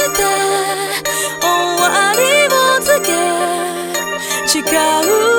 して終わりを告げ誓う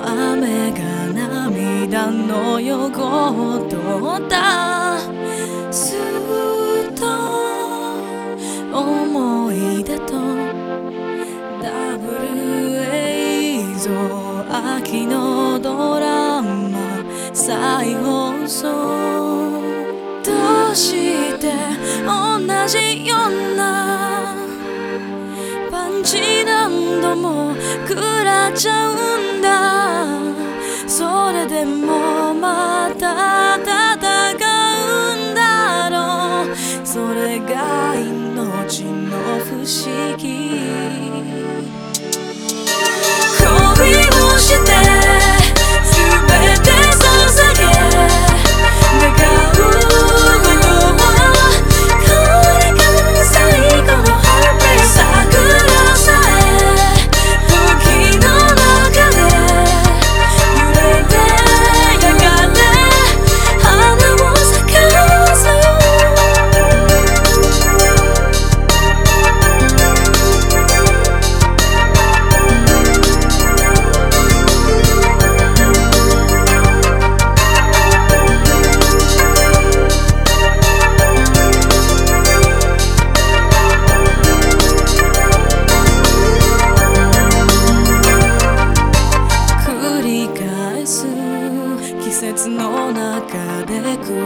の雨が涙の汚どった。すっと思い出と。ダブル映像秋のドラマ再放送。どうして同じようなも食らっちゃうんだ。それでもまた戦うんだろう。それが命の不思議。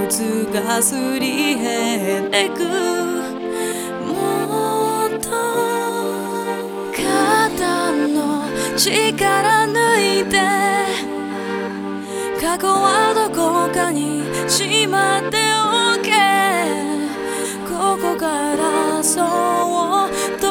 つがすり減ってく。もっと肩の力抜いて。過去はどこかにしまっておけ。ここからそう